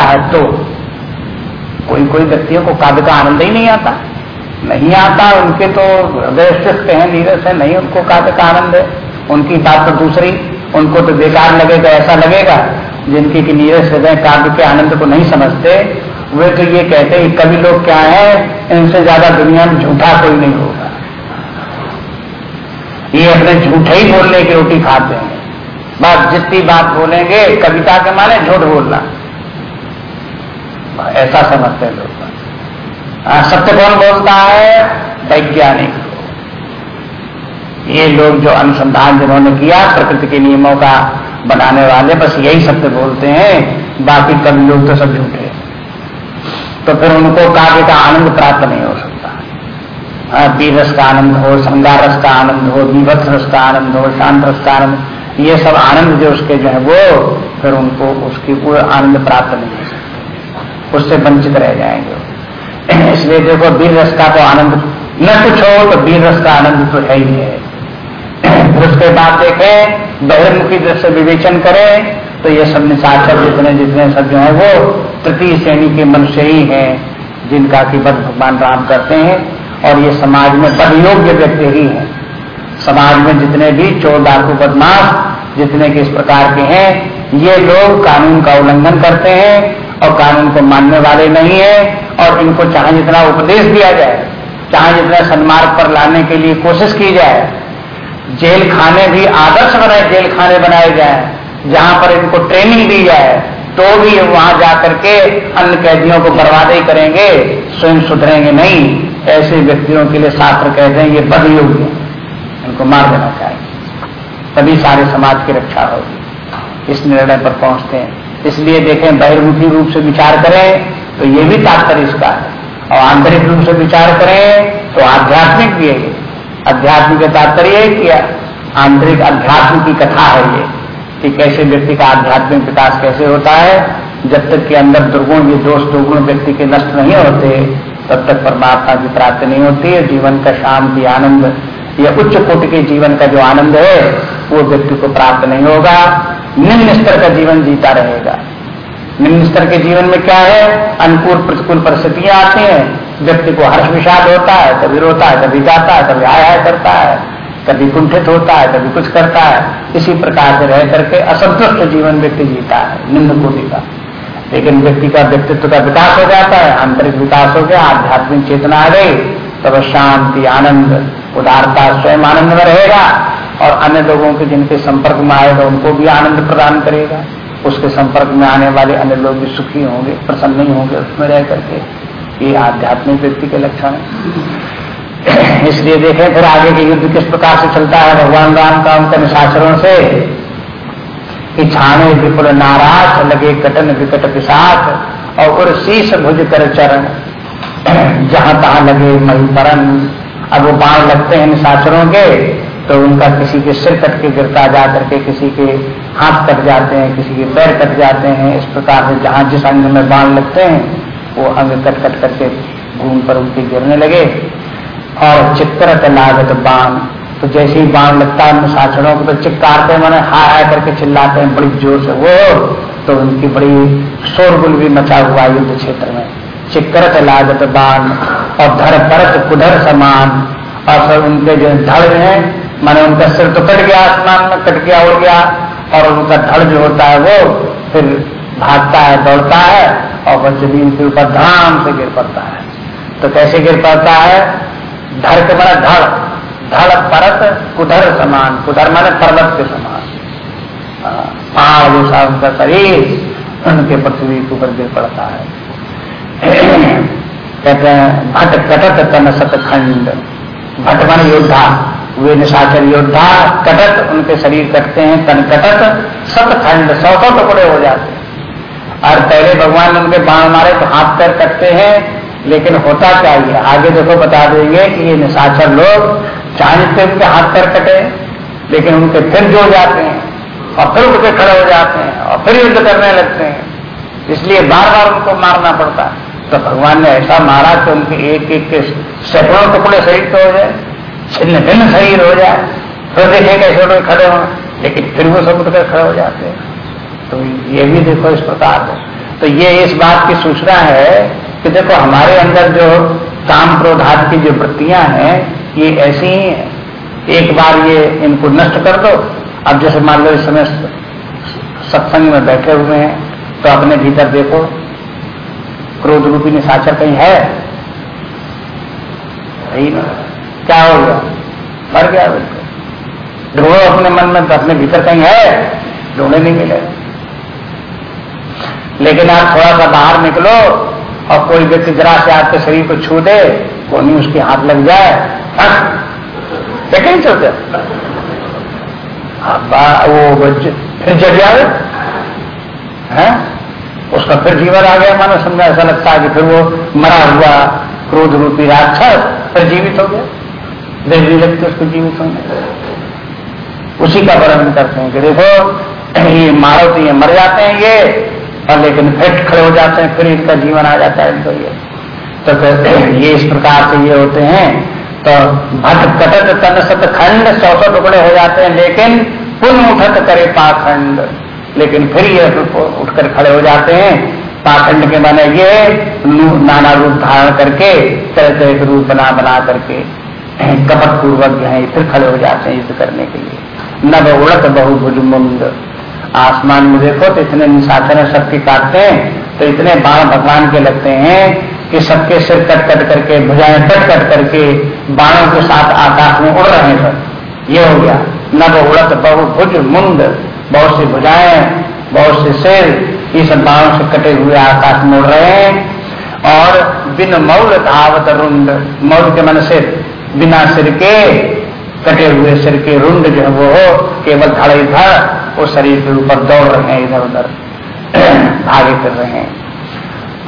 है तो कोई कोई व्यक्तियों को काव्य का आनंद ही नहीं आता। नहीं आता, उनके तो हृदय सिक्त हैं, नीरस है, नहीं, उनको काव्य का आनंद है। उनकी बात तो दूसरी, उनको तो बेकार लगेगा, ऐसा लगेगा, जिनकी की नीरस हृदय काव्य के आनंद को नहीं समझते। वे तो ये कहते हैं कभी लोग क्या है, इनसे ज़्यादा दुनिया में झूठा कोई नहीं होगा। ये अपने झूठे ही बोलने की रोटी खाते हैं। बस जितनी बात बोलेंगे, कविता के माने झूठ बोलना। ऐसा समझते हैं लोग। सत्य कौन बोलता है? वैज्ञानिक ये लोग जो अनुसंधान जिन्होंने किया, प्रकृति के नियमों का बनाने वाले, बस यही सत्य बोलते हैं। बाकी कभी लोग तो सब झूठे तो फिर उनको काव्य का आनंद प्राप्त नहीं हो सकता। वीर रस का आनंद हो श्रृंगार रस का आनंद हो विभत्स रस का आनंद हो, शांत रस का आनंद, ये सब आनंद जो उसके जो है, वो फिर उनको उसकी पूरा आनंद प्राप्त नहीं हो सकते। उससे वंचित रह जाएँगे। इसलिए देखो, वीर रस का तो आनंद, न कुछ हो तो वीर रस का आनंद तो है ही है। फिर उसके बाद देखें, बहिर्मुखी दृष्टि विवेचन करें तो ये सब निशाचर जितने जितने सब जो है, वो तृतीय श्रेणी के मनुष्य ही हैं, जिनका की बद भगवान राम करते हैं, और ये समाज में बद योग्य व्यक्ति ही हैं। समाज में जितने भी चोर डाकू बदमाश, जितने के इस प्रकार के हैं, ये लोग कानून का उल्लंघन करते हैं और कानून को मानने वाले नहीं है और इनको चाहे जितना उपदेश दिया जाए चाहे जितना सन्मार्ग पर लाने के लिए कोशिश की जाए, जेल खाने भी आदर्श बनाए, जेल खाने बनाए जाए, जहाँ पर इनको ट्रेनिंग दी जाए तो भी वहाँ जाकर के अन्य कैदियों को बर्बाद ही करेंगे, स्वयं सुधरेंगे नहीं, ऐसे व्यक्तियों के लिए शास्त्र कहते हैं, ये बदयोग्य इनको मार देना चाहिए। तभी सारे समाज की रक्षा होगी। इस निर्णय पर पहुँचते हैं। इसलिए देखें, बहिर्मुखी रूप से विचार करें तो ये भी तात्पर्य इसका है। और आंतरिक रूप से विचार करें तो आध्यात्मिक भी है अध्यात्म के तात्पर्य किया आंतरिक अध्यात्म की कथा है ये, कि कैसे व्यक्ति का आध्यात्मिक विकास कैसे होता है। जब तक के अंदर दुर्गुण ये दोष दुर्गुण व्यक्ति के नष्ट नहीं होते, तब तक परमात्मा की प्राप्ति नहीं होती है। जीवन का शांति, आनंद, या उच्च कोटि के जीवन का जो आनंद है, वो व्यक्ति को प्राप्त नहीं होगा। निम्न स्तर का जीवन जीता रहेगा। निम्न स्तर के जीवन में क्या है? अनुकूल प्रतिकूल परिस्थितियाँ आती हैं। व्यक्ति को हर्ष विषाद होता है, कभी रोता है, कभी जाता है, कभी आया करता है, कभी कुंठित होता है, कभी कुछ करता है। इसी प्रकार से रह करके असंतुष्ट जीवन व्यक्ति जीता है, निम्न कोटि का। लेकिन व्यक्ति का व्यक्तित्व का विकास हो जाता है, आंतरिक विकास हो गया, आध्यात्मिक चेतना आ गई, तब शांति, आनंद, उदारता, स्वयं आनंद में रहेगा। और अन्य लोगों के जिनके संपर्क में आएगा उनको भी आनंद प्रदान करेगा। उसके संपर्क में आने वाले अन्य लोग भी सुखी होंगे, प्रसन्न नहीं होंगे, उसमें रह करके। ये आध्यात्मिक व्यक्ति के लक्षण है। इसलिए देखें फिर आगे के युद्ध किस प्रकार से चलता है। भगवान राम का उनके निशाचरों से कि छाने विपुल नाराज़, लगे कटन विकट पिसाच और उर शीश भुज कर चरण। जहाँ तहां लगे मई परन अब वो बाण लगते हैं निशाचरों के। तो उनका किसी के सिर कट के गिरता जा करके किसी के हाथ कट जाते हैं, किसी के पैर कट जाते हैं। इस प्रकार से जहाँ जिस अंग में बाण लगते हैं, वो अंग कट कट करके घूम पर उनके गिरने लगे। और चित्रत लागत बाण। तो जैसे ही बाण लगता है साक्षरों को तो चिक्कारते मैंने हाय हाय करके चिल्लाते हैं, बड़ी ज़ोर से, वो! तो उनकी बड़ी शोरगुल भी मचा हुआ युद्ध क्षेत्र में। चिकरत लागत बाण और धर परत कुधर समान। और फिर उनके जो धड़ हैं माने उनका सिर तो कट गया, आसमान में कट गया, उड़ गया, और उनका धड़ जो होता है वो फिर भागता है, दौड़ता है, और वह ज़मीन के ऊपर धाम से गिर पड़ता है। तो कैसे गिर पड़ता है? धड़ के बड़ा धड़ धड़ परत, कुधर समान, कुधर माने पर्वत के समान। पहाड़ जैसा उनका शरीर, उनके पृथ्वी के ऊपर गिर पड़ता है। कहते हैं भट कटत तन सतखंड भट मन योद्धा। वे निशाचर योद्धा कटत उनके शरीर कटते हैं, तन कटत सतखंड सौ सौ टुकड़े हो जाते हैं। और पहले भगवान उनके बाण मारे तो हाथ पैर कटते हैं, लेकिन होता क्या है आगे देखो, बता देंगे कि ये निशाचर लोग चाहते उनके हाथ पैर कटे, लेकिन उनके फिर जोड़ जाते हैं, और फिर उनके खड़े हो जाते हैं, और फिर युद्ध करने लगते हैं। इसलिए बार बार उनको मारना पड़ता है। तो भगवान ने ऐसा मारा कि उनके एक एक के सैकड़ों टुकड़े शरीर तो हो जाए। छिन्न भिन्न शरीर हो जाए। फिर देखे कैसे लोग खड़े हो। लेकिन फिर वो सब उठकर खड़े हो जाते हैं। तो ये भी देखो इस प्रकार तो ये इस बात की सूचना है कि देखो हमारे अंदर जो काम क्रोधात की जो वृत्तियाँ हैं, ये ऐसी ही है। एक बार ये इनको नष्ट कर दो। अब जैसे मान लो इस समय सत्संग में बैठे हुए हैं तो अपने भीतर देखो, क्रोध रूपी निशाचर कहीं है ना। क्या हो गया? मर गया बिल्कुल ढूंढो अपने मन में तो अपने भीतर कहीं है ढूंढे नहीं मिले। लेकिन आप थोड़ा सा बाहर निकलो और कोई व्यक्ति जरा से आपके शरीर को छू दे नहीं उसके हाथ लग जाए देखें चलते वो फिर जग जाए है? उसका फिर जीवन आ गया मानो, समझा, ऐसा लगता है कि फिर वो मरा हुआ क्रोध रूपी राक्षस फिर जीवित हो गया। देख लगती उसको जीवित होने उसी का वर्णन करते हैं कि देखो, ये मारो तो ये मर जाते हैं ये, और लेकिन फिर खड़े हो जाते हैं, फिर इनका जीवन आ जाता है इनको ये। तो फिर ये इस प्रकार से ये होते हैं। तो भट कटत तन सत खंड, सौ सौ टुकड़े हो जाते हैं, लेकिन पुनः उठत करे पाखंड। लेकिन फिर ये उठकर खड़े हो जाते हैं। पाखंड के माने ये नाना रूप धारण करके तरह तरह के रूप बना बना करके। कपट पूर्वक जो है, फिर खड़े हो जाते हैं युद्ध करने के लिए। नव उड़त बहुभुज मुंड आसमान में देखो तो इतने निशाचर शक्ति काटते हैं तो इतने बाण भगवान के लगते हैं कि सबके सिर कट कट करके, भुजाएँ कट कट करके बाणों के साथ आकाश में उड़ रहे हैं। ये हो गया। नव उड़त बहु भुज मुंड बहुत सी भुजाएँ, बहुत से सिर, ये सब बाणों से कटे हुए आकाश में उड़ रहे हैं। और बिन मौल धावत रुंड मौल के मन सिर बिना सिर के, कटे हुए सिर के रुंड जो है वो केवल धड़े धड़ वो शरीर के ऊपर दौड़ रहे हैं, इधर उधर भागे फिर रहे हैं।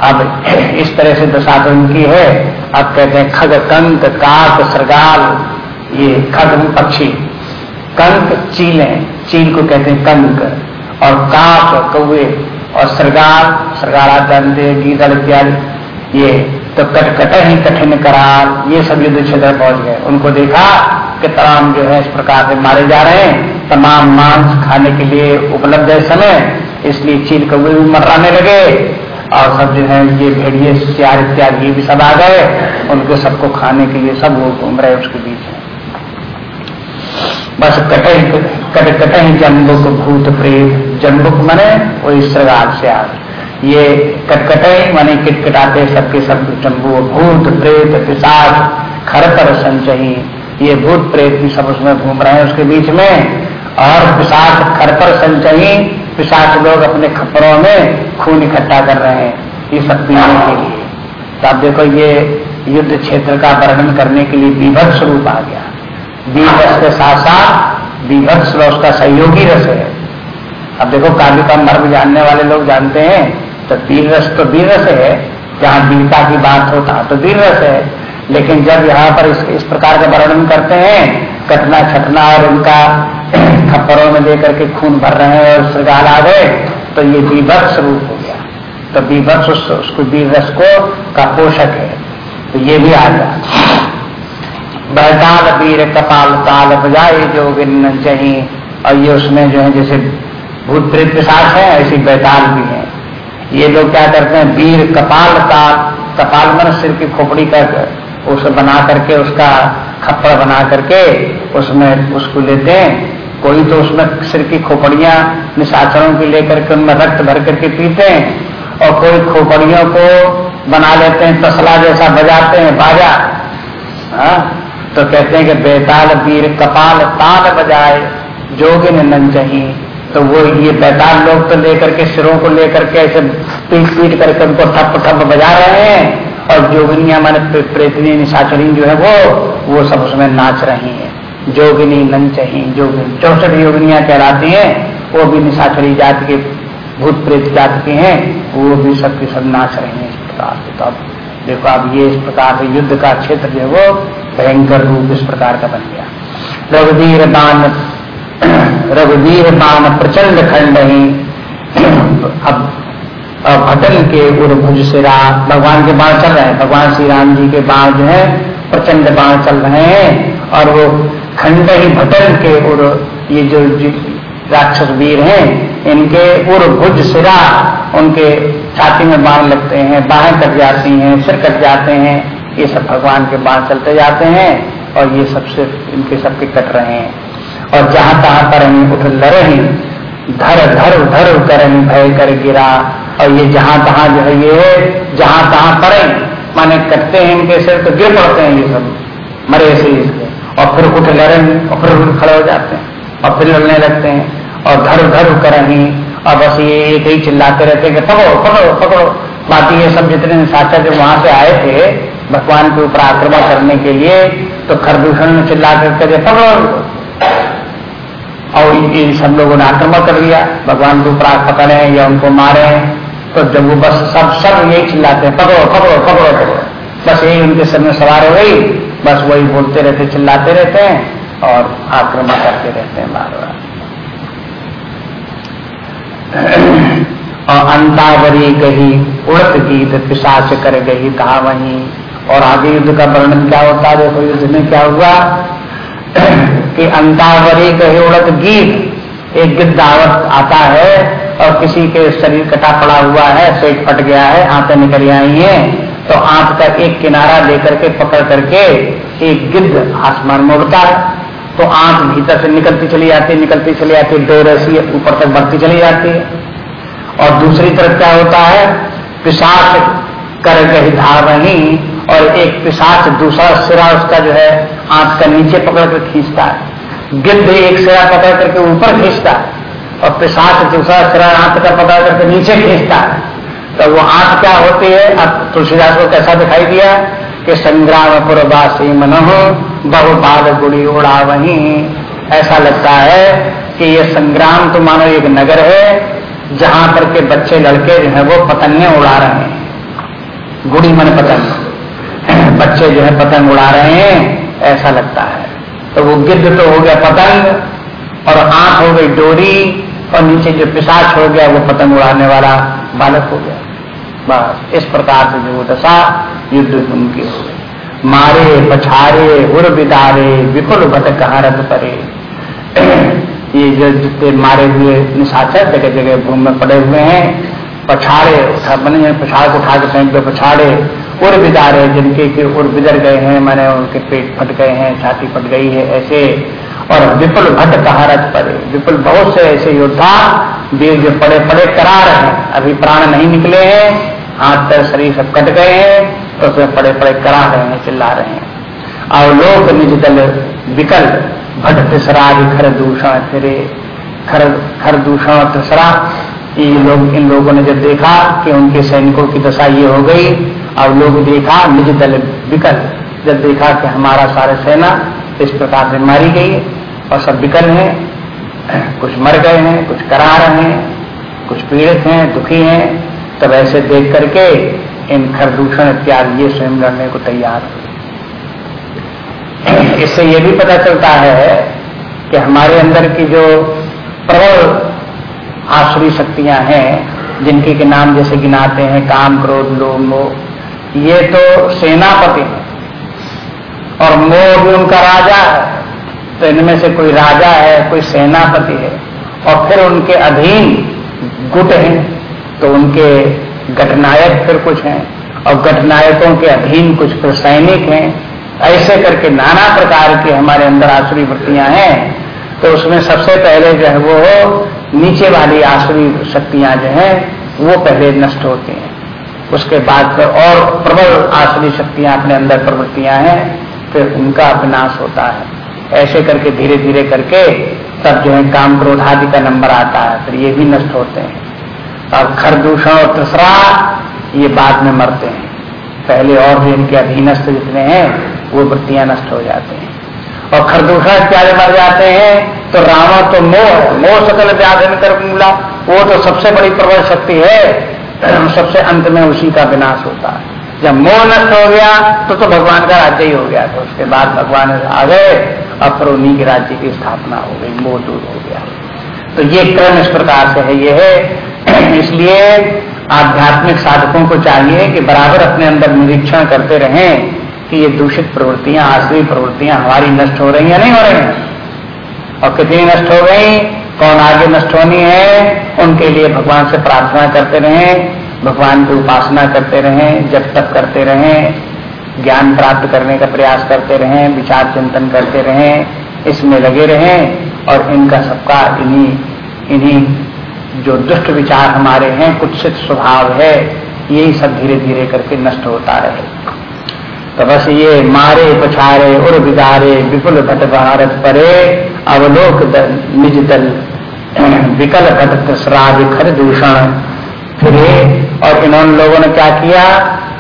अब इस तरह से दशा तो इनकी है। अब कहते हैं खग, कंक, काक, सरगाल, ये खग पक्षी। कंक, चील है चील को कहते हैं कंक। और काक कौए और सरगाल सरगाल जानते गीदड़ इत्यादि, ये तो कटकट ही, कठिन करार, ये सब युद्ध क्षेत्र पहुँच गए। उनको देखा कि तमाम जो है इस प्रकार से मारे जा रहे हैं। तमाम मांस खाने के लिए उपलब्ध है समय, इसलिए चील कौए भी मर्राने लगे। और सब जो है, ये भेड़िए, सियार इत्यादि भी सब आ गए। उनको सबको खाने के लिए सब वो घूम रहे उसके बीच में। बस कटे कट, कटे जम्बुक भूत प्रेत। जम्बुक मने वो श्रृगार से आ ये कटकटे, माने किटकिटाते सबके सब चंबू भूत, प्रेत, पिशाच, खर पर संचही ये भूत, प्रेत भी सब उसमें घूम रहे हैं। उसके बीच में और पिशाच, खर पर संचही पिशाच लोग अपने खपरों में खून इकट्ठा कर रहे हैं ये सब पीने के लिए। तो अब देखो, ये युद्ध क्षेत्र का वर्णन करने के लिए विभत्स रूप आ गया। वीर रस के साथ साथ विभत्स रस का सहयोगी रस है। अब देखो, काव्य का मर्म जानने वाले लोग जानते हैं तो वीर रस तो वीर रस है जहाँ वीरता की बात होता तो वीर रस है। लेकिन जब यहाँ पर इस, इस प्रकार का वर्णन करते हैं कटना छटना और उनका खप्परों में लेकर के खून भर रहे हैं और श्रृगाल आ गए तो ये विभत्स रूप हो गया। तो विभत्स उस, उसको वीर रस को का पोषक है। तो ये भी आ गया। बैताल वीर कपाल ताल बजाए जो चाहिए और ये उसमें जो है जैसे भूत प्रेत के साथ है ऐसी बैताल भी है। ये लोग क्या करते हैं, वीर कपाल ताल कपाल मन सिर की खोपड़ी कर उसे बना करके, उसका खप्पड़ बना करके उसमें उसको लेते हैं। कोई तो उसमें सिर की खोपड़ियाँ निशाचरों की लेकर के उनमें रक्त भर करके पीते हैं और कोई खोपड़ियों को बना लेते हैं, तसला जैसा बजाते हैं, बाजा। हा? तो कहते हैं कि बेताल वीर कपाल ताल बजाए, जोगिन नन चाहिए तो वो ये बेताल लोग तो लेकर के, सिरों को लेकर के ऐसे पीट पीट करके उनको ठप ठप बजा रहे हैं। और जोगिनिया माने प्रेतनी निशाचरी जो है वो वो सब उसमें नाच रही है। जोगिनी नंचही जोगिनी, चौसठ योगिनियाँ कहलाती हैं, वो भी निशाचरी जाति के भूत प्रेत जाति के हैं, वो भी सबके सब नाच रहे हैं इस प्रकार से। तो अब देखो, अब ये इस प्रकार से युद्ध का क्षेत्र जो है वो भयंकर रूप इस प्रकार का बन गया। रघुवीर बान रघुवीर बान प्रचंड खंड ही अब भटन के उर भुज से भगवान के बाण चल रहे हैं। भगवान श्री राम जी के बाण जो है, प्रचंड बाण चल रहे हैं और वो खंड ही भटन के उर, ये जो राक्षस वीर हैं, इनके उर भुज सिरा उनके छाती में बाण लगते हैं, बाहें कट जाती हैं, सिर कट जाते हैं, ये सब भगवान के बाण चलते जाते हैं और ये सबसे इनके सबके कट रहे हैं। और जहाँ तहां पर उठ लड़े धर धर धर कर भय कर गिरा। और ये जहाँ तहां जो है ये, जहाँ तहां पड़े माने कटते हैं इनके सिर तो गिर पड़ते हैं ये सब, मरे से और फिर उठ लड़े और फिर उठ खड़े हो जाते हैं, और फिर लड़ने लगते हैं। और धर धर कर और बस ये एक ही चिल्लाते रहते हैं कि पकड़ो पकड़ो पकड़ो। बाकी ये सब जितने निशाचर जो वहाँ से आए थे, भगवान के ऊपर आक्रमण करने के लिए तो खरदूषण में चिल्ला करके पकड़ो और ये सब लोगों ने आक्रमण कर लिया भगवान को ऊपर पकड़े या उनको मारे तो जब वो बस सब सब यही चिल्लाते हैं, पकड़ो पकड़ो पकड़ो पकड़ो। बस यही उनके सर में सवार हो गई। बस वही बोलते रहते, चिल्लाते रहते हैं और आक्रमण करते रहते हैं बार बार और अंतावरी गही उड़त गीत पिशाच कर गही कहा वही और आगे युद्ध का वर्णन क्या होता है? देखो, युद्ध में क्या हुआ? कि अंतावरी गही उड़त गीत एक गिद्धावत आता है और किसी के शरीर कटा पड़ा हुआ है पेट फट गया है, आंतें निकल आई है तो आंत का एक किनारा लेकर के पकड़ करके एक गिद्ध आसमान में उड़ता है। तो आँख भीतर से निकलती चली जाती है, निकलती चली जाती है डोर ऐसी ऊपर तक बढ़ती चली जाती है। और दूसरी तरफ़ क्या होता है? पिशाच कर गई धारणी और एक पिशाच दूसरा सिरा उसका जो है आँख का नीचे पकड़ कर खींचता है। गिद्ध एक सिरा पकड़ करके ऊपर खींचता और पिशाच दूसरा सिरा आँख का पकड़ करके नीचे खींचता। तो वो आँख क्या होती है? अब तुलसीदास को कैसा दिखाई दिया कि संग्राम पुरवासी मनोह बहुपाल गुड़ी उड़ा वही ऐसा लगता है कि ये संग्राम तो मानो एक नगर है, जहाँ पर के बच्चे लड़के जो है वो पतंगे उड़ा रहे हैं। गुड़ी मन पतंग। बच्चे जो है पतंग उड़ा रहे हैं, ऐसा लगता है। तो वो गिद्ध तो हो गया पतंग, और आँख हो गई डोरी, और नीचे जो पिशाच हो गया, वो पतंग उड़ाने वाला बालक हो गया। बस, इस प्रकार से जो दशा युद्ध उनकी हो गई। मारे, पछारे बिदारे, विपुल भट कहा रथ परे। ये जो जितने मारे हुए निशाचर जगह जगह भूमि में पड़े हुए हैं, पछाड़े उठा, बने पछाड़ को उठा के फेंक दो पछाड़े। उर बिदारे जिनके के उर बिदर गए हैं, मैंने उनके पेट फट गए हैं, छाती फट गई है, ऐसे। और विपुल भट्ट कहारत पड़े। विपुल बहुत से ऐसे योद्धा वीर जो पड़े पड़े करार हैं। अभी प्राण नहीं निकले हैं, हाथ पैर शरीर सब कट गए हैं तो उसमें पड़े पड़े करा रहे हैं, चिल्ला रहे हैं। और लोग निज दल विकल भट तिसरा खर दूषण फिरे। खर खर दूषण तिसरा, ये लोग, इन लोगों ने जब देखा कि उनके सैनिकों की दशा ये हो गई और लोग देखा, निज दल विकल जब देखा कि हमारा सारे सेना इस प्रकार से मारी गई और सब विकल हैं, कुछ मर गए हैं, कुछ करा रहे हैं, कुछ पीड़ित हैं, दुखी हैं, तब ऐसे देख करके इन खरदूषण इत्यादि ये स्वयं लड़ने को तैयार इससे ये भी पता चलता है कि हमारे अंदर की जो प्रबल आसुरी शक्तियाँ हैं, जिनके के नाम जैसे गिनाते हैं, काम, क्रोध, लोभ ये तो सेनापति है। और मोह भी उनका राजा है। तो इनमें से कोई राजा है, कोई सेनापति है। और फिर उनके अधीन गुट हैं। तो उनके गठनायक फिर कुछ हैं। और गठनायकों के अधीन कुछ फिर सैनिक हैं। ऐसे करके नाना प्रकार के हमारे अंदर आसुरी वृत्तियाँ हैं। तो उसमें सबसे पहले जो है वो नीचे वाली आसुरी शक्तियाँ जो हैं, वो पहले नष्ट होती हैं। उसके बाद फिर और प्रबल आसुरी शक्तियाँ अपने अंदर प्रवृत्तियाँ हैं, फिर उनका विनाश होता है। ऐसे करके धीरे धीरे करके तब जो है काम क्रोध आदि का नंबर आता है, फिर ये भी नष्ट होते हैं। और खरदूषण और तीसरा ये बाद में मरते हैं। पहले और भी इनके अधीनस्थ जितने हैं, वो वृत्तियाँ नष्ट हो जाते हैं। और खरदूषण इत्यादि मर जाते हैं तो रावण तो मोह मोह सकल व्याधन कर मूला। वो तो सबसे बड़ी प्रबल शक्ति है सबसे अंत में उसी का विनाश होता है। जब मोह नष्ट हो गया तो तो भगवान का राज्य ही हो गया तो उसके बाद भगवान आ गए और फिर उन्हीं के राज्य की स्थापना हो गई, मोह दूर हो गया। तो ये क्रम इस प्रकार से है, ये है। इसलिए आध्यात्मिक साधकों को चाहिए कि बराबर अपने अंदर निरीक्षण करते रहें कि ये दूषित प्रवृत्तियाँ आश्री प्रवृत्तियाँ हमारी नष्ट हो रही हैं नहीं हो रही और कितनी नष्ट हो गई? कौन आगे नष्ट होनी है? उनके लिए भगवान से प्रार्थना करते रहे, भगवान की उपासना करते रहे जब तक करते रहे, ज्ञान प्राप्त करने का प्रयास करते रहे, विचार चिंतन करते रहे, इसमें लगे रहें और इनका सबका इन्हीं इन्हीं जो दुष्ट विचार हमारे हैं, कुत्सित स्वभाव है, यही सब धीरे धीरे करके नष्ट होता रहे तो बस ये मारे, पछारे, उर बिगारे, विपुल भट भारत परे, अवलोक निज दल विकल श्राव खर दूषण फिरे और इन्होंने लोगों ने क्या किया?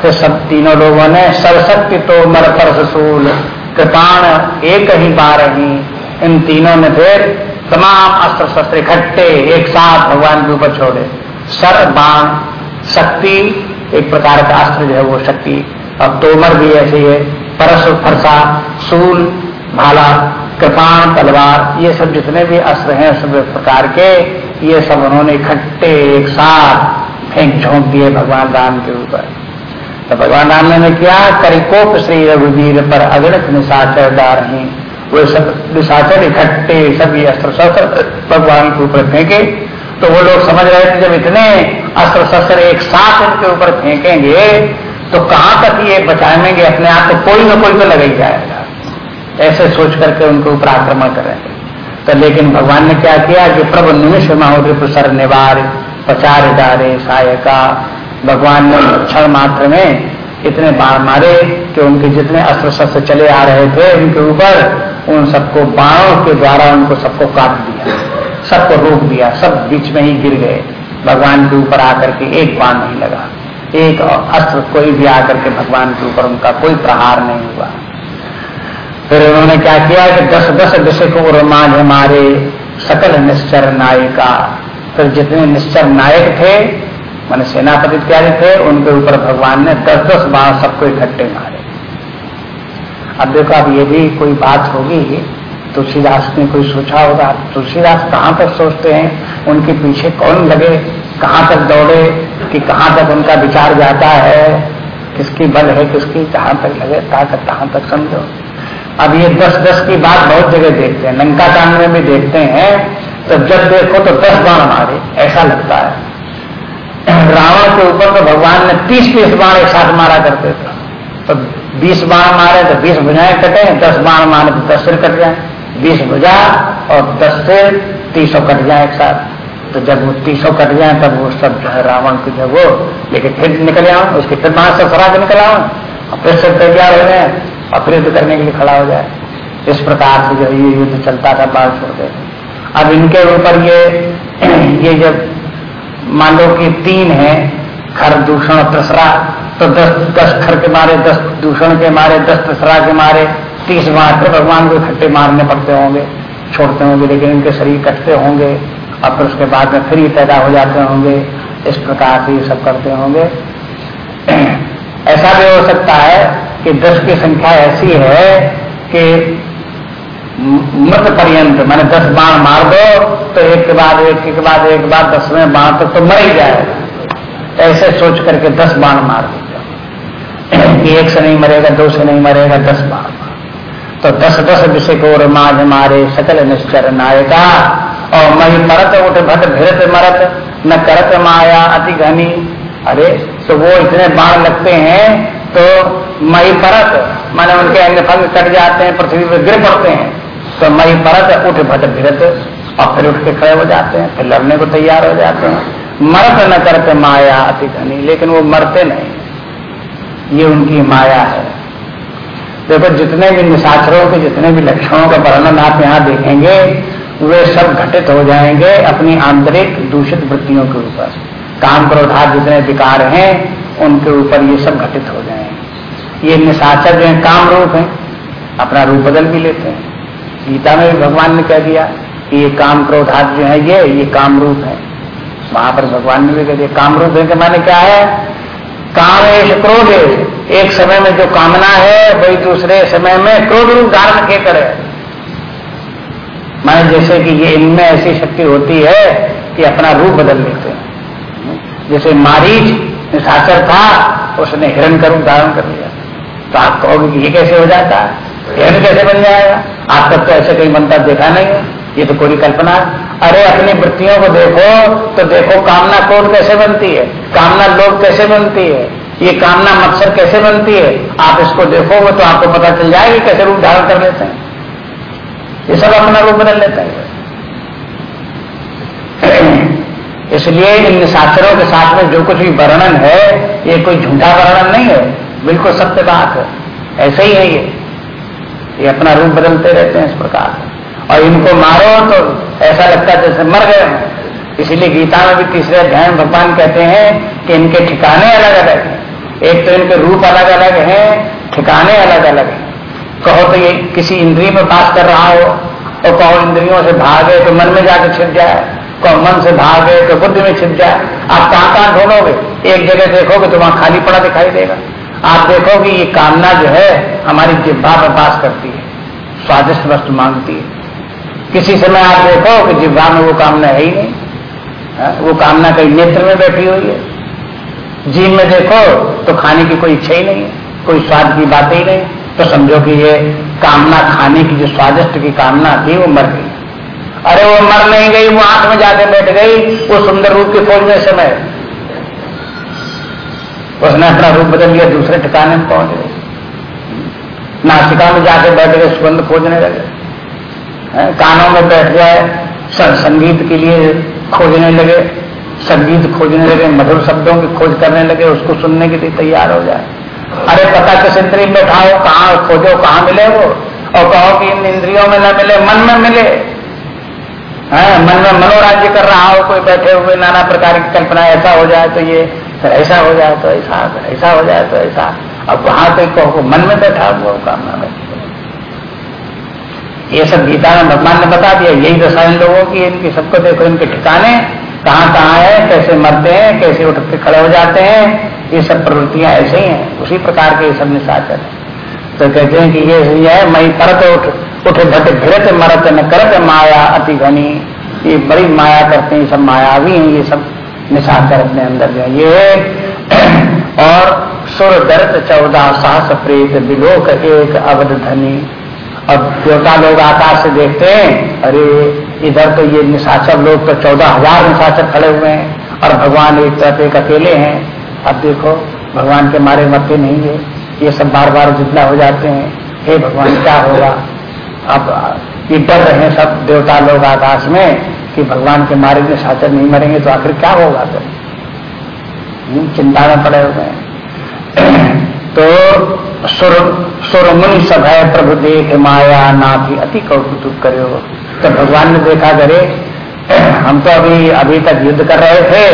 फिर सब तीनों लोगों ने सरस्वती तो मर पर सूल कृपाण एक ही बार ही इन तीनों ने फिर तमाम अस्त्र शस्त्र इकट्ठे एक साथ भगवान के ऊपर छोड़े। सर, बाण, शक्ति, एक प्रकार का अस्त्र जो है वो शक्ति। अब तोमर भी ऐसे है। परस फरसा, सूल, भाला कृपाण तलवार, ये सब जितने भी अस्त्र हैं, सब प्रकार के, ये सब उन्होंने इकट्ठे, एक साथ फेंक झोंक दिए भगवान राम के ऊपर। तो भगवान राम ने किया? करिकोप श्री रघुवीर पर अगणित निशाचर डार वो सब निशाचर इकट्ठे सभी अस्त्र शस्त्र भगवान के ऊपर फेंके। तो वो लोग समझ रहे थे जब इतने अस्त्र शस्त्र एक साथ इनके ऊपर फेंकेंगे तो कहाँ तक ये बचाएँगे? अपने आप को कोई ना कोई तो लग ही जाएगा। ऐसे सोच करके उनके ऊपर आक्रमण करेंगे तो लेकिन भगवान ने क्या किया कि प्रभु निमिष महोदय प्रसर निवार, प्रचार डारे सहायका। भगवान ने क्षण मात्र में इतने बाण मारे कि उनके जितने अस्त्र शस्त्र चले आ रहे थे उनके ऊपर उन सबको बाणों के द्वारा उनको सबको काट दिया, सबको रोक दिया, सब बीच में ही गिर गए। भगवान के ऊपर आकर के एक बाण नहीं लगा। एक अस्त्र कोई भी आकर के भगवान के ऊपर उनका कोई प्रहार नहीं हुआ। फिर उन्होंने क्या किया कि दस दस विषय रोमांच हमारे सकल निश्चर नायिका, फिर जितने निश्चर नायक थे, मान सेनापति इत्यादि थे, उनके ऊपर भगवान ने दस दस बार सबको इकट्ठे मारे। अब देखो, अब ये भी कोई बात होगी, तुलसीदास ने कोई सोचा होगा, तुलसीदास कहाँ तक सोचते हैं? उनके पीछे कौन लगे? कहाँ तक दौड़े कि कहाँ तक उनका विचार जाता है? किसकी बल है, किसकी कहाँ तक लगे, ताकत कहाँ तक समझो? अब ये दस दस की बात बहुत जगह देखते हैं। लंका कांड में भी देखते हैं तो जब देखो तो दस बाण मारे, ऐसा लगता है। रावण के ऊपर तो भगवान ने तीस तीस बाण एक साथ मारा करते थे। तो बीस बाण मारे तो बीस भुजाएँ कटे, दस बाण मारे तो दस सिर कट जाए। बीस भुजा और दस सिर, तीसों कट जाए एक साथ। तो जब वो तीसों कट जाए, तब वो सब जो है रावण को जब वो लेकिन फिर निकल आऊँ उसके फिर बाण से फरा के निकल आऊँ और फिर से तैयार हो जाए और करने के लिए खड़ा हो जाए। इस प्रकार से जो ये युद्ध चलता था, बाढ़ छोड़ अब इनके ऊपर ये ये जब मान लो कि तीन है, खर दूषण प्रसरा तो दस दस खर के मारे, दस दूषण के मारे, दस प्रसरा के मारे, तीस बार फिर भगवान को इकट्ठे मारने पड़ते होंगे, छोड़ते होंगे, लेकिन इनके शरीर कटते होंगे और फिर उसके बाद में फिर ही पैदा हो जाते होंगे, इस प्रकार से ये सब करते होंगे। ऐसा भी हो सकता है कि दस की संख्या ऐसी है कि मृत पर्यंत, मैंने दस बाण मार दो तो एक के बाद एक के बाद एक, बाद दसवें बाण तक तो मर ही जाएगा। ऐसे सोच करके दस बाण मार कि एक से नहीं मरेगा, दो से नहीं मरेगा, दस बाण तो दस दस विषय को माझ मारे, सकल निश्चर नायका। और मई मरत, उठ भट भिरत मरत, न करत माया अति घनी। अरे तो वो इतने बाण लगते हैं तो मई परत, माने उनके अंग फंग कट जाते हैं, पृथ्वी पर गिर पड़ते हैं। तो मई परत, उठ भट भिरत और फिर उठ के खड़े हो जाते हैं, फिर लड़ने को तैयार हो जाते हैं। मरत न करते माया अति धनी, लेकिन वो मरते नहीं। ये उनकी माया है। देखो, जितने भी निशाचरों के, जितने भी लक्षणों का वर्णन आप यहाँ देखेंगे, वे सब घटित हो जाएँगे अपनी आंतरिक दूषित वृत्तियों के ऊपर। काम क्रोधात जितने विकार हैं, उनके ऊपर ये सब घटित हो जाएँगे। ये निशाचर जो है, काम रूप है, अपना रूप बदल भी लेते हैं। गीता में भी भगवान ने कह दिया कि ये काम क्रोधात जो है, ये ये काम रूप है। वहाँ पर भगवान ने भी कह दिया, काम रूप है माने क्या है? कामेश क्रोध। एक समय में जो कामना है, वही दूसरे समय में क्रोध रूप धारण के करे। माने जैसे कि ये इनमें ऐसी शक्ति होती है कि अपना रूप बदल लेते हैं। जैसे मारीच निशाचर था, उसने हिरण का रूप धारण कर लिया। तो आप कहोगे कि ये कैसे हो जाता? है हिरण कैसे बन जाएगा? आज तक तो ऐसे कहीं बनता देखा नहीं। है ये तो कोई कल्पना। अरे अपनी वृत्तियों को देखो तो देखो कामना कौन कैसे बनती है? कामना लोभ कैसे बनती है? ये कामना मत्सर कैसे बनती है? आप इसको देखोगे तो आपको पता चल जाएगी कैसे रूप धारण कर लेते हैं। ये सब अपना रूप बदल लेते हैं। इसलिए इन निशाचरों के साथ में जो कुछ भी वर्णन है, ये कोई झूठा वर्णन नहीं है। बिल्कुल सत्य बात है। ऐसे ही है ये। ये अपना रूप बदलते रहते हैं इस प्रकार। और इनको मारो तो ऐसा लगता है जैसे मर गए इसीलिए गीता में भी तीसरे अध्याय भगवान कहते हैं कि इनके ठिकाने अलग अलग हैं। एक तो इनके रूप अलग अलग है, ठिकाने अलग अलग हैं। कहो तो ये किसी इंद्रिय में पास कर रहा हो तो कहो इंद्रियों से भागे तो मन में जाकर छिप जाए। कहो मन से भागे तो बुद्धि में छिप जाए। आप कहाँ कहाँ ढूंढोगे? एक जगह देखोगे तो वहाँ खाली पड़ा दिखाई देगा। आप देखोगे ये कामना जो है हमारी जिब्भा में पास करती है स्वादिष्ट वस्तु मांगती है। किसी समय आप देखो कि जिब्भा में वो कामना है ही नहीं हाँ, वो कामना कहीं नेत्र में बैठी हुई है। जीव में देखो तो खाने की कोई इच्छा ही नहीं है कोई स्वाद की बात ही नहीं। तो समझो कि ये कामना खाने की जो स्वादिष्ट की कामना थी वो मर गई। अरे वो मर नहीं गई वो आँख में जाके बैठ गई वो सुंदर रूप के खोजने समय। उसने अपना रूप बदल लिया दूसरे ठिकाने में पहुँच गए। नासिका में जाके बैठ गए सुगंध खोजने लगे। कानों में बैठ जाए संगीत के लिए खोजने लगे संगीत खोजने लगे मधुर शब्दों की खोज करने लगे उसको सुनने के लिए तैयार हो जाए। अरे पता किस इंद्री में बैठाओ कहाँ खोजो कहाँ मिले वो? और कहो कि इन इंद्रियों में न मिले मन में मिले। हाँ, मन में मनोराज्य कर रहा हो कोई बैठे हुए नाना प्रकार की कल्पना ऐसा हो जाए तो ये फिर ऐसा हो जाए तो ऐसा ऐसा हो जाए तो ऐसा। अब वहाँ तो कहो, मन में बैठा हुआ कामना में। ये सब गीता में भगवान ने बता दिया, यही दशा इन लोगों की इनकी, सबको देखो, इनके ठिकाने, कहाँ कहाँ है, कैसे मरते हैं, कैसे उठ के खड़े हो जाते हैं, ये सब प्रवृत्तियाँ ऐसे ही हैं, उसी प्रकार के ये सब निशाचर तो कहते हैं कि ये है, मई परत उठ उठ भट भिड़त, मरत न करत माया अति घनी। ये बड़ी माया करते हैं सब मायावी हैं, ये सब। निशाचर अपने अंदर जो ये और सुर दर्द चौदह साहस प्रेत बिलोक एक अवध धनी। और देवता लोग आकाश से देखते हैं। अरे, इधर तो ये निशाचर लोग तो चौदह हज़ार निशाचर खड़े हुए हैं और भगवान एक तरफ़ एक अकेले हैं। अब देखो, भगवान के मारे मरते नहीं है। ये सब बार बार जितना हो जाते हैं। हे भगवान, क्या होगा? अब ये डर रहे हैं सब देवता लोग आकाश में। कि भगवान के मारे निशाचर नहीं मरेंगे तो आखिर क्या होगा तो? चिंता में पड़े हुए हैं। तो सुर सुर मुनि सब है, प्रभु देख माया नाथ अति कौतुक करो। तो भगवान ने देखा करे हम तो अभी अभी तक युद्ध कर रहे थे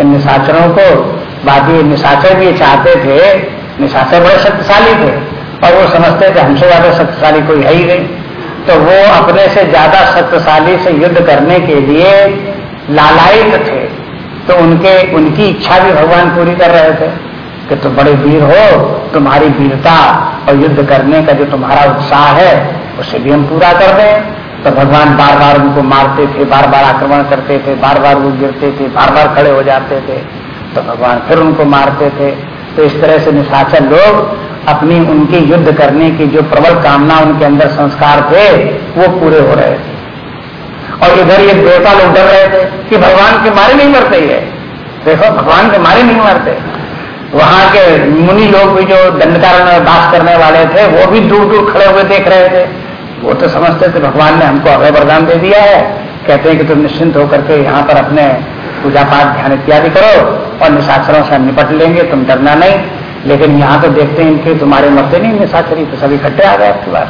इन निशाचरों को बाकी निशाचर भी चाहते थे, निशाचर बड़े शक्तिशाली थे और वो समझते थे हमसे ज़्यादा शक्तिशाली कोई है ही नहीं। तो वो अपने से ज़्यादा शक्तिशाली से युद्ध करने के लिए लालायित थे। तो उनके, उनकी इच्छा भी भगवान पूरी कर रहे थे कि तुम बड़े वीर हो, तुम्हारी वीरता और युद्ध करने का जो तुम्हारा उत्साह है, उसे भी हम पूरा कर दें। तो भगवान बार बार उनको मारते थे बार बार आक्रमण करते थे बार बार वो गिरते थे बार बार खड़े हो जाते थे। तो भगवान फिर उनको मारते थे। तो इस तरह से निशाचर लोग अपनी उनकी युद्ध करने की जो प्रबल कामना उनके अंदर संस्कार थे, वो पूरे हो रहे थे। और इधर ये देवता लोग डर रहे थे कि भगवान के मारे नहीं मरते ये। देखो, भगवान के मारे नहीं मरते। वहाँ के मुनि लोग भी जो दंडकारण में बास करने वाले थे, वो भी दूर दूर खड़े हुए देख रहे थे। वो तो समझते थे, भगवान ने हमको अभय वरदान दे दिया है। कहते हैं कि तुम निश्चिंत होकर के यहाँ पर अपने पूजा पाठ, ध्यान इत्यादि करो और निशाचरों से निपट लेंगे, तुम डरना नहीं। लेकिन यहाँ तो देखते हैं, इनके तुम्हारे मरते नहीं निशाचरी तो सभी इकट्ठे आ गए आपके पास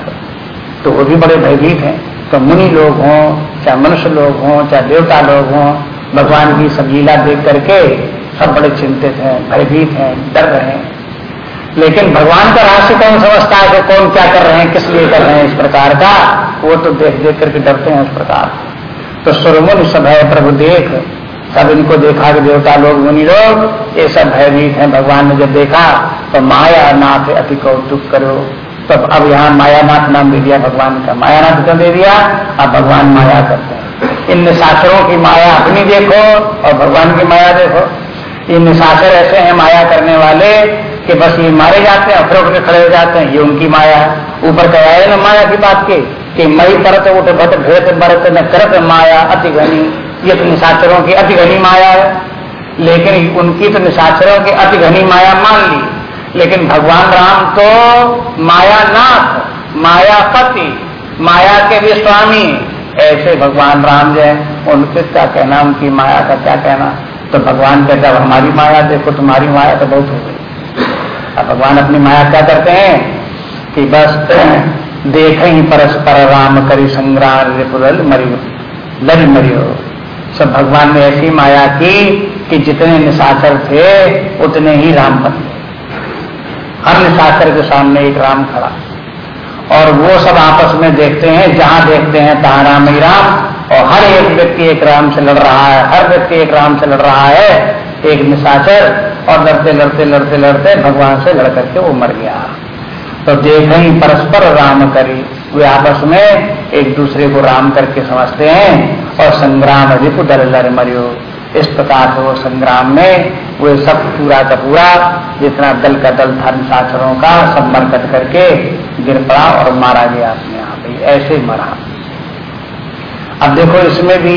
तो वो भी बड़े भयभीत हैं। तो मुनि लोग हों, चाहे मनुष्य लोग हों, चाहे देवता लोग हों, भगवान की सब लीला देख करके सब बड़े चिंतित हैं, भयभीत हैं, डर रहे हैं। लेकिन भगवान का रहस्य कौन समझता है कि कौन क्या कर रहे हैं, किस लिए कर रहे हैं इस प्रकार का, वो तो देख देख करके डरते हैं उस प्रकार। तो सुरमुन सब है प्रभु देख सब इनको देखा कि देवता लोग, मुनि लोग, ये सब भयभीत हैं। भगवान ने जब देखा तो माया नाथ अति कौतुक करो। तो अब यहाँ मायानाथ नाम दे दिया भगवान का। मायानाथ क्यों दे दिया? अब भगवान माया करते हैं। इन निशाचरों की माया अपनी देखो और भगवान की माया देखो। ये निशाचर ऐसे हैं माया करने वाले कि बस ये मारे जाते हैं फिर के खड़े हो जाते हैं। ये उनकी माया है। ऊपर कह ना माया की बात के? कि मई परत उठ भट भेद बरत न करत माया अति घनी। ये तो निशाचरों की अति घनी माया है। लेकिन उनकी तो निशाचरों की अति घनी माया मान ली। लेकिन भगवान राम तो माया नाथ माया के भी स्वामी। ऐसे भगवान राम जो है, उनके क्या कहना, उनकी माया का क्या कहना? तो भगवान कहता, अब हमारी माया देखो, तुम्हारी माया तो बहुत हो गई। अब भगवान अपनी माया क्या करते हैं? कि बस देख ही परस्पर राम करी संग्राम रिपुरल मरी लड़ मरियो। सब भगवान ने ऐसी माया की कि जितने निशाचर थे, उतने ही राम बन हर निशाचर के सामने एक राम खड़ा। और वो सब आपस में देखते हैं, जहाँ देखते हैं, तहां राम ही राम। और हर एक व्यक्ति एक राम से लड़ रहा है, हर व्यक्ति एक राम से लड़ रहा है, एक निशाचर। और लड़ते लड़ते लड़ते लड़ते भगवान से लड़ करके वो मर गया। तो देख परस्पर राम करी। वे आपस में एक दूसरे को राम करके समझते हैं और संग्राम रिपु डर लड़ मरियो। इस प्रकार से वो संग्राम में वो सब पूरा का पूरा, जितना दल का दल था निशाचरों का, सब मरकट करके गिर पड़ा और मारा गया अपने आप ही, ऐसे मरा। अब देखो, इसमें भी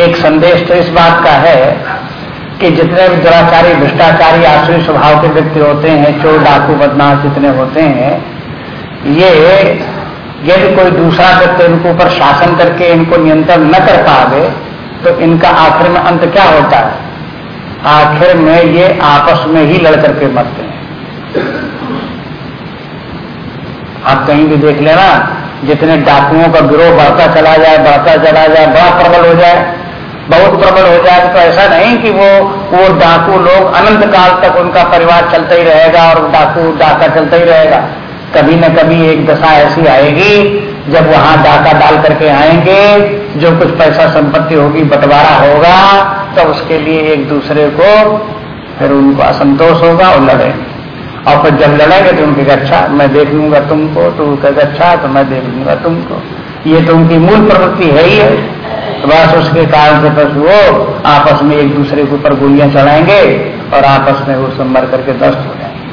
एक संदेश तो इस बात का है कि जितने भी दुराचारी, भ्रष्टाचारी आश्रय स्वभाव के व्यक्ति होते हैं, चोर, डाकू, बदमाश जितने होते हैं, ये यदि कोई दूसरा व्यक्ति इनको ऊपर शासन करके इनको नियंत्रण न कर पावे तो इनका आखिर में अंत क्या होता है? आखिर में ये आपस में ही लड़ करके मरते हैं। आप कहीं भी देख लेना, जितने डाकुओं का गिरोह बढ़ता चला जाए, बढ़ता चला जाए, बड़ा प्रबल हो जाए, बहुत प्रबल हो जाए तो ऐसा नहीं कि वो वो डाकू लोग अनंत काल तक उनका परिवार चलता ही रहेगा और डाकू, डाका चलता ही रहेगा। कभी न कभी एक दशा ऐसी आएगी, जब वहाँ डाका डाल करके आएँगे, जो कुछ पैसा संपत्ति होगी, बंटवारा होगा तो उसके लिए एक दूसरे को फिर उनको असंतोष होगा और लड़ेंगे। और फिर जब लड़ेंगे तो उनके अच्छा मैं देख लूँगा तुमको तो कहेगा अच्छा तो मैं देख लूँगा तुमको। ये तो उनकी मूल प्रवृत्ति है ही है। तो बस उसके कारण से बस वो आपस में एक दूसरे के ऊपर गोलियाँ चढ़ाएँगे और आपस में वो सब मर करके दस्त हो जाएँगे।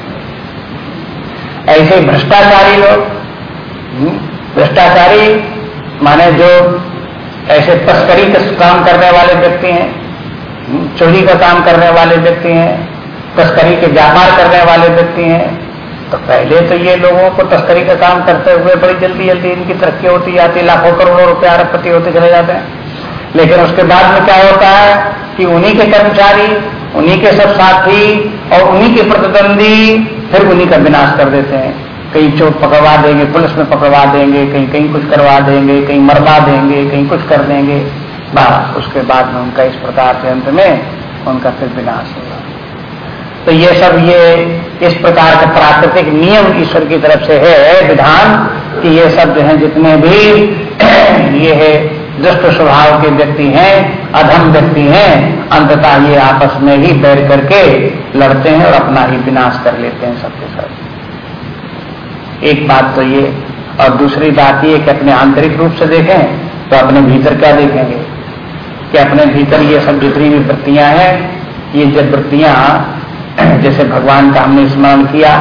ऐसे भ्रष्टाचारी लोग हम्म, भ्रष्टाचारी माने जो ऐसे तस्करी का काम करने वाले व्यक्ति हैं हम्म, चोरी का काम करने वाले व्यक्ति हैं तस्करी के व्यापार करने वाले व्यक्ति हैं तो पहले तो ये लोगों को तस्करी का काम करते हुए बड़ी जल्दी जल्दी इनकी तरक्की होती जाती लाखों करोड़ों रुपए अरबपति होते चले जाते हैं। लेकिन उसके बाद में क्या होता है कि उन्हीं के कर्मचारी उन्हीं के सब साथी और उन्हीं के प्रतिद्वंदी फिर उन्हीं का विनाश कर देते हैं। कहीं चोट पकड़वा देंगे, पुलिस में पकड़वा देंगे, कहीं कहीं कुछ करवा देंगे, कहीं मरवा देंगे, कहीं कुछ कर देंगे। बस, उसके बाद में उनका इस प्रकार से अंत में उनका फिर विनाश होगा। तो ये सब ये इस प्रकार का प्राकृतिक नियम ईश्वर की तरफ़ से है, विधान कि ये सब जो है, जितने भी ये है दुष्ट स्वभाव के व्यक्ति हैं, अधम व्यक्ति हैं, अंततः ये आपस में ही बैर करके लड़ते हैं और अपना ही विनाश कर लेते हैं सबके सब एक बात तो ये, और दूसरी बात ये कि अपने आंतरिक रूप से देखें तो अपने भीतर क्या देखेंगे? कि अपने भीतर ये सब जितनी भी वृत्तियाँ हैं, ये जब वृत्तियाँ, जैसे भगवान का हमने स्मरण किया,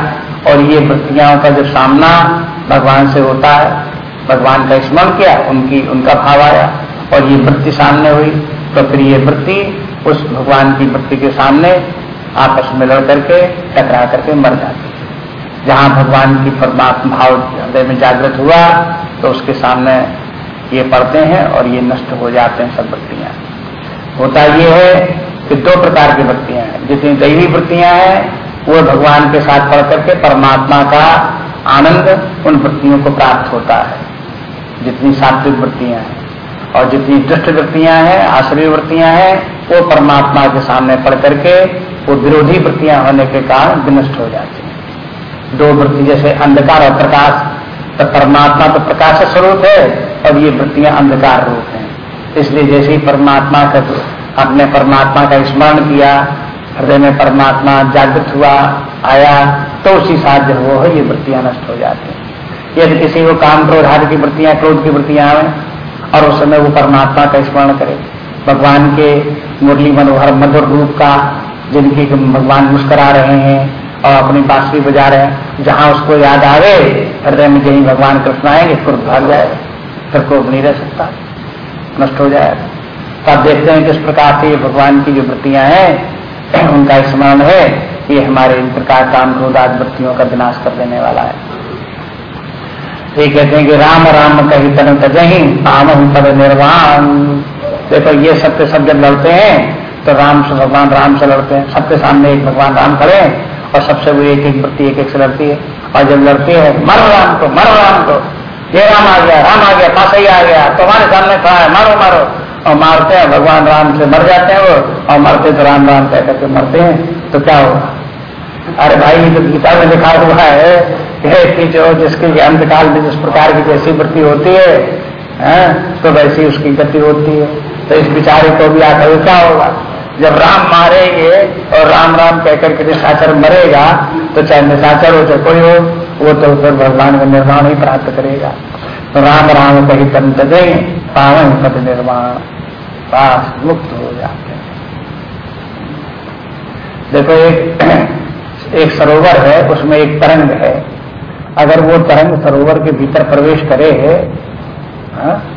और ये वृत्तियाँ का जो सामना भगवान से होता है भगवान का स्मरण किया, उनकी, उनका भाव आया और ये वृत्ति सामने हुई। तो फिर ये वृत्ति उस भगवान की वृत्ति के सामने आपस में लड़ करके, टकरा करके मर जाती है। जहाँ भगवान की परमात्मा भाव हृदय में जागृत हुआ तो उसके सामने ये पड़ते हैं और ये नष्ट हो जाते हैं सब वृत्तियाँ। होता ये है कि दो प्रकार की वृत्तियाँ हैं। जितनी दैवी वृत्तियाँ हैं, वो भगवान के साथ पढ़ करके परमात्मा का आनंद उन वृत्तियों को प्राप्त होता है। जितनी सात्विक वृत्तियाँ हैं और जितनी दुष्ट वृत्तियाँ हैं, आश्रय वृत्तियाँ हैं, वो परमात्मा के सामने पढ़ करके वो विरोधी वृत्तियाँ होने के कारण विनष्ट हो जाती हैं। दो वृत्ति जैसे अंधकार और प्रकाश तो परमात्मा तो प्रकाश स्वरूप है, और ये वृत्तियाँ अंधकार रूप हैं। इसलिए जैसे ही परमात्मा का अपने परमात्मा का स्मरण किया, हृदय में परमात्मा जागृत हुआ, आया तो उसी साथ जो वो है, ये वृत्तियाँ नष्ट हो जाती हैं। यदि किसी को काम क्रोध, आदि की वृत्तियाँ, क्रोध की वृत्तियाँ आवे और उस समय वो परमात्मा का स्मरण करे। भगवान के मुरली मनोहर, मधुर रूप का, जिनकी भगवान मुस्करा रहे हैं और अपनी बांसुरी बजा रहे हैं, जहाँ उसको याद आवे, हृदय में कहीं भगवान कृष्ण आएँगे क्रोध भाग जाएगा फिर क्रोध नहीं रह सकता, नष्ट हो जाएगा तो आप देखते हैं किस प्रकार से भगवान की जो वृत्तियाँ हैं, उनका स्मरण है, ये हमारे इन प्रकार काम क्रोधात वृत्तियों का विनाश कर देने वाला है। ये कहते हैं कि राम राम कही तन तजही पाम पद निर्वाण। देखो, ये सत्य सब जब लड़ते हैं तो राम से भगवान राम से लड़ते हैं। सबके सामने एक भगवान राम खड़े और सबसे वो एक एक वृत्ति, एक एक से लड़ती है। और जब लड़ते हैं, मर राम को, मर राम को। ये राम आ गया, राम आ गया, पास ही आ गया, तुम्हारे सामने खड़ा है, मारो मारो। और मारते हैं, भगवान राम से मर जाते हैं वो, और मरते तो राम राम कह करके मरते हैं। तो क्या होगा? अरे भाई, ये तो गीता में लिखा हुआ है कि जो जिसके अंतकाल में जिस प्रकार की जैसी वृत्ति होती है है? तो वैसी उसकी गति होती है। तो इस बिचारे को भी क्या होगा। जब राम मारेंगे और राम राम कहकर के निशाचर मरेगा तो चाहे निशाचर हो, चाहे कोई हो, वो तो फिर भगवान का निर्माण ही प्राप्त करेगा। तो राम राम कही तंत दे पावन पद निर्माण पास मुक्त हो जाते देखो, एक एक सरोवर है, उसमें एक तरंग है। अगर वो तरंग सरोवर के भीतर प्रवेश करे है, हा?